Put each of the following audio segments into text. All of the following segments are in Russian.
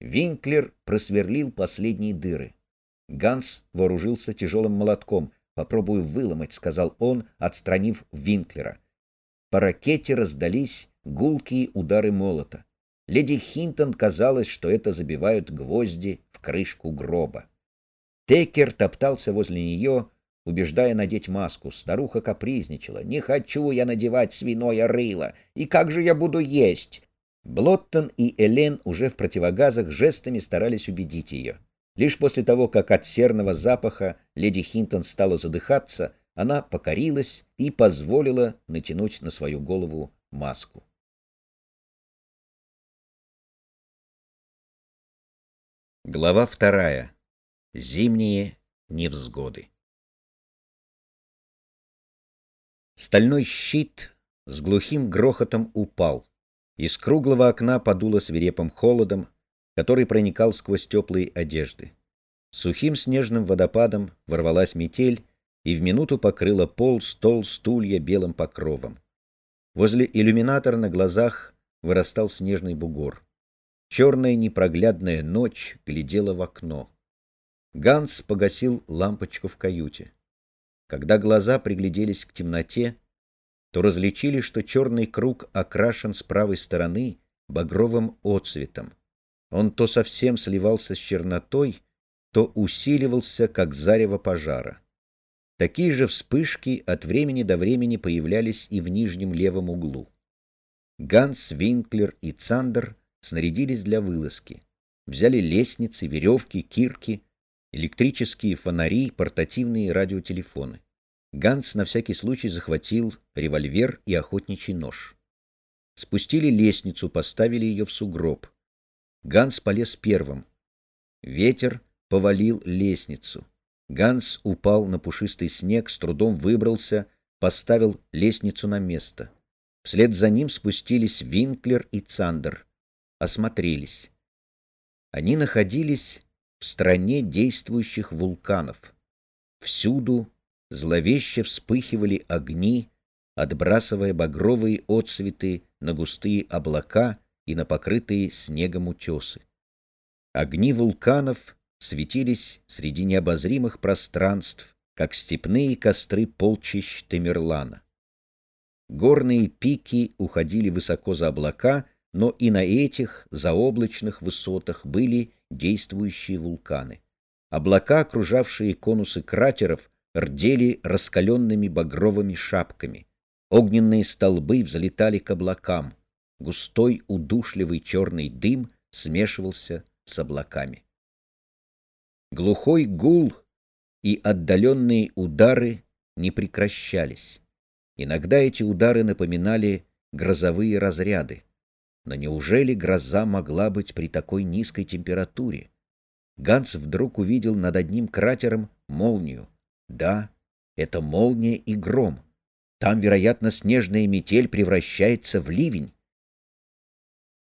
Винклер просверлил последние дыры. Ганс вооружился тяжелым молотком. «Попробую выломать», — сказал он, отстранив Винклера. По ракете раздались гулкие удары молота. Леди Хинтон казалось, что это забивают гвозди в крышку гроба. Текер топтался возле нее, убеждая надеть маску. Старуха капризничала. «Не хочу я надевать свиное рыло! И как же я буду есть?» Блоттон и Элен уже в противогазах жестами старались убедить ее. Лишь после того, как от серного запаха леди Хинтон стала задыхаться, она покорилась и позволила натянуть на свою голову маску. Глава вторая. Зимние невзгоды. Стальной щит с глухим грохотом упал. Из круглого окна подуло свирепым холодом, который проникал сквозь теплые одежды. Сухим снежным водопадом ворвалась метель и в минуту покрыла пол, стол, стулья белым покровом. Возле иллюминатора на глазах вырастал снежный бугор. Черная непроглядная ночь глядела в окно. Ганс погасил лампочку в каюте. Когда глаза пригляделись к темноте, то различили, что черный круг окрашен с правой стороны багровым отцветом. Он то совсем сливался с чернотой, то усиливался, как зарево пожара. Такие же вспышки от времени до времени появлялись и в нижнем левом углу. Ганс, Винклер и Цандер снарядились для вылазки. Взяли лестницы, веревки, кирки, электрические фонари, портативные радиотелефоны. Ганс на всякий случай захватил револьвер и охотничий нож. Спустили лестницу, поставили ее в сугроб. Ганс полез первым. Ветер повалил лестницу. Ганс упал на пушистый снег, с трудом выбрался, поставил лестницу на место. Вслед за ним спустились Винклер и Цандер осмотрелись. Они находились в стране действующих вулканов. Всюду зловеще вспыхивали огни, отбрасывая багровые отсветы на густые облака и на покрытые снегом утесы. Огни вулканов светились среди необозримых пространств, как степные костры полчищ Тамерлана. Горные пики уходили высоко за облака — но и на этих заоблачных высотах были действующие вулканы. Облака, окружавшие конусы кратеров, рдели раскаленными багровыми шапками. Огненные столбы взлетали к облакам. Густой удушливый черный дым смешивался с облаками. Глухой гул и отдаленные удары не прекращались. Иногда эти удары напоминали грозовые разряды. Но неужели гроза могла быть при такой низкой температуре? Ганс вдруг увидел над одним кратером молнию. Да, это молния и гром. Там, вероятно, снежная метель превращается в ливень.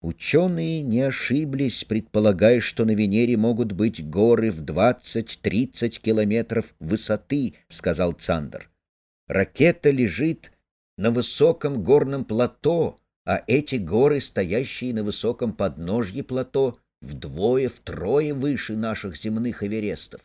Ученые не ошиблись, предполагая, что на Венере могут быть горы в 20-30 километров высоты, — сказал Цандер. Ракета лежит на высоком горном плато, а эти горы, стоящие на высоком подножье плато, вдвое-втрое выше наших земных эверестов.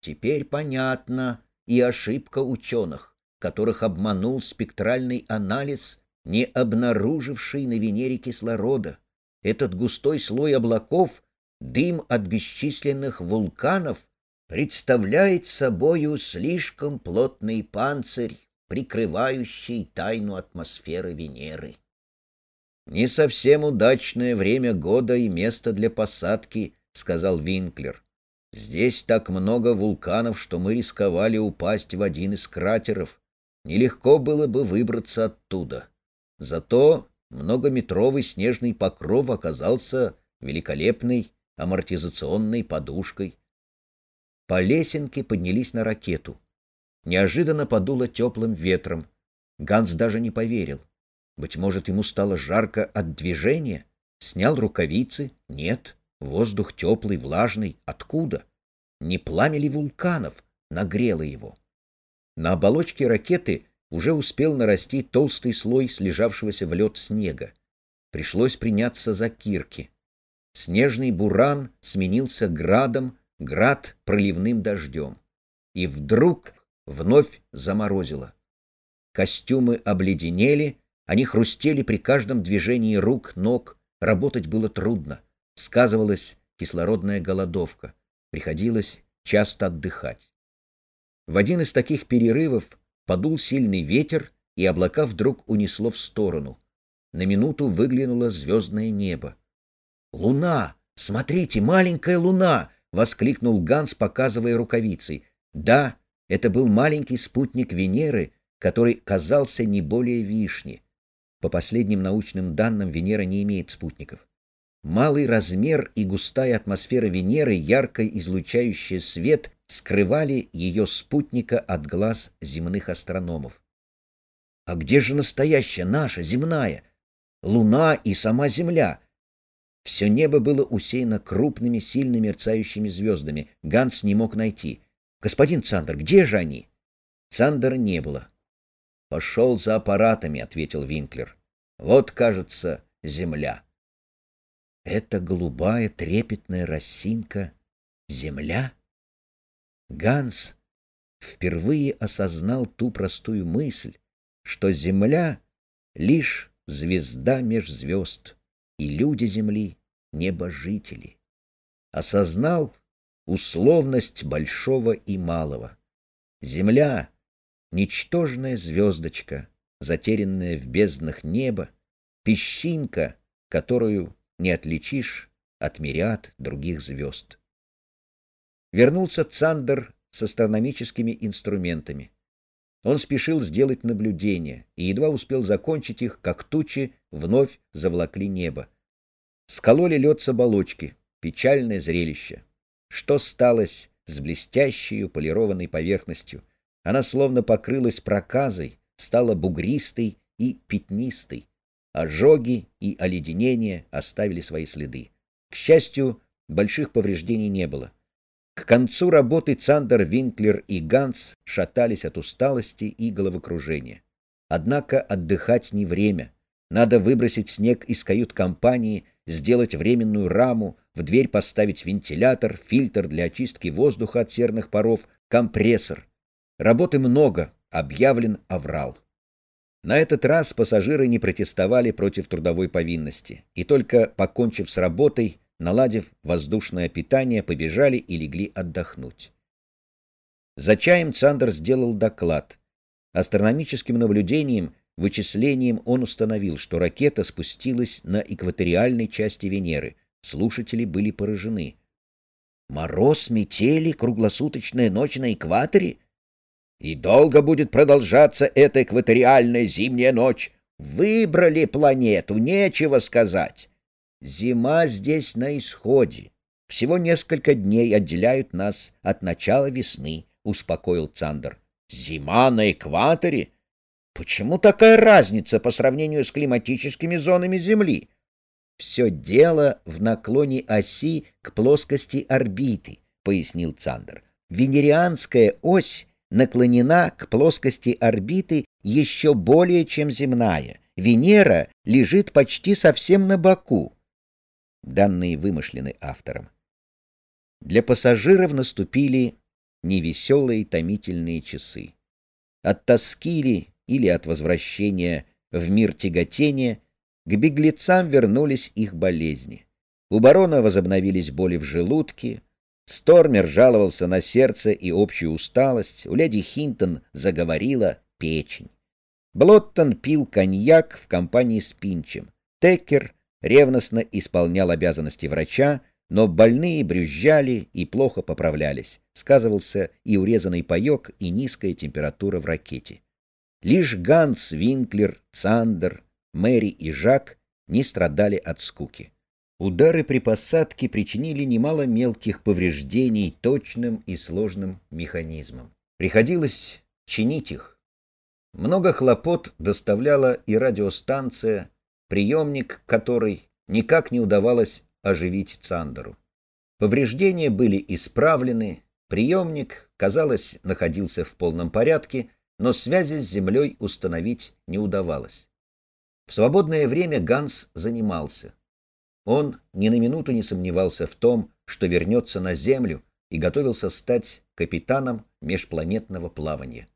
Теперь понятно и ошибка ученых, которых обманул спектральный анализ, не обнаруживший на Венере кислорода. Этот густой слой облаков, дым от бесчисленных вулканов, представляет собою слишком плотный панцирь, прикрывающий тайну атмосферы Венеры. Не совсем удачное время года и место для посадки, сказал Винклер. Здесь так много вулканов, что мы рисковали упасть в один из кратеров. Нелегко было бы выбраться оттуда. Зато многометровый снежный покров оказался великолепной амортизационной подушкой. По лесенке поднялись на ракету. Неожиданно подуло теплым ветром. Ганс даже не поверил. Быть может, ему стало жарко от движения? Снял рукавицы? Нет. Воздух теплый, влажный. Откуда? Не пламя ли вулканов нагрело его? На оболочке ракеты уже успел нарасти толстый слой слежавшегося в лед снега. Пришлось приняться за кирки. снежный буран сменился градом, град проливным дождем. И вдруг вновь заморозило. Костюмы обледенели, они хрустели при каждом движении рук, ног, работать было трудно. Сказывалась кислородная голодовка, приходилось часто отдыхать. В один из таких перерывов подул сильный ветер, и облака вдруг унесло в сторону. На минуту выглянуло звездное небо. «Луна! Смотрите, маленькая луна!» — воскликнул Ганс, показывая рукавицей. «Да, это был маленький спутник Венеры, который казался не более вишни. По последним научным данным, Венера не имеет спутников. Малый размер и густая атмосфера Венеры, ярко излучающая свет, скрывали ее спутника от глаз земных астрономов. А где же настоящая, наша, земная? Луна и сама Земля. Все небо было усеяно крупными, сильно мерцающими звездами. Ганс не мог найти. «Господин Цандер, где же они?» Цандера не было. «Пошел за аппаратами», — ответил Винклер. «Вот, кажется, Земля». Это голубая трепетная росинка — Земля? Ганс впервые осознал ту простую мысль, что Земля — лишь звезда меж звезд, и люди Земли — небожители. Осознал условность большого и малого. Земля — ничтожная звездочка, затерянная в безднах неба, песчинка, которую не отличишь от мириад других звезд. Вернулся Цандер с астрономическими инструментами. Он спешил сделать наблюдения и едва успел закончить их, как тучи вновь заволокли небо. Скололи лед с оболочки, печальное зрелище. Что сталось с блестящей полированной поверхностью? Она словно покрылась проказой, стала бугристой и пятнистой. Ожоги и оледенения оставили свои следы. К счастью, больших повреждений не было. К концу работы Цандер, Винклер и Ганс шатались от усталости и головокружения. Однако отдыхать не время. Надо выбросить снег из кают-компании, сделать временную раму, в дверь поставить вентилятор, фильтр для очистки воздуха от серных паров, компрессор. Работы много, объявлен аврал. На этот раз пассажиры не протестовали против трудовой повинности, и только покончив с работой, наладив воздушное питание, побежали и легли отдохнуть. За чаем Цандер сделал доклад. Астрономическим наблюдением, вычислением он установил, что ракета спустилась на экваториальной части Венеры. Слушатели были поражены. «Мороз, метели, круглосуточная ночь на экваторе? И долго будет продолжаться эта экваториальная зимняя ночь. Выбрали планету, нечего сказать. Зима здесь на исходе. Всего несколько дней отделяют нас от начала весны, — успокоил Цандер. Зима на экваторе? Почему такая разница по сравнению с климатическими зонами Земли? Все дело в наклоне оси к плоскости орбиты, — пояснил Цандер. Венерианская ось наклонена к плоскости орбиты еще более, чем земная. Венера лежит почти совсем на боку. Данные вымышлены автором. Для пассажиров наступили невеселые томительные часы. От тоски ли или от возвращения в мир тяготения к беглецам вернулись их болезни. У барона возобновились боли в желудке, Стормер жаловался на сердце и общую усталость, у леди Хинтон заговорила печень. Блоттон пил коньяк в компании с Пинчем. Теккер ревностно исполнял обязанности врача, но больные брюзжали и плохо поправлялись. Сказывался и урезанный паек, и низкая температура в ракете. Лишь Ганс, Винклер, Цандер, Мэри и Жак не страдали от скуки. Удары при посадке причинили немало мелких повреждений точным и сложным механизмам. Приходилось чинить их. Много хлопот доставляла и радиостанция, приемник которой никак не удавалось оживить Цандеру. Повреждения были исправлены, приемник, казалось, находился в полном порядке, но связи с землей установить не удавалось. В свободное время Ганс занимался. Он ни на минуту не сомневался в том, что вернется на Землю и готовился стать капитаном межпланетного плавания.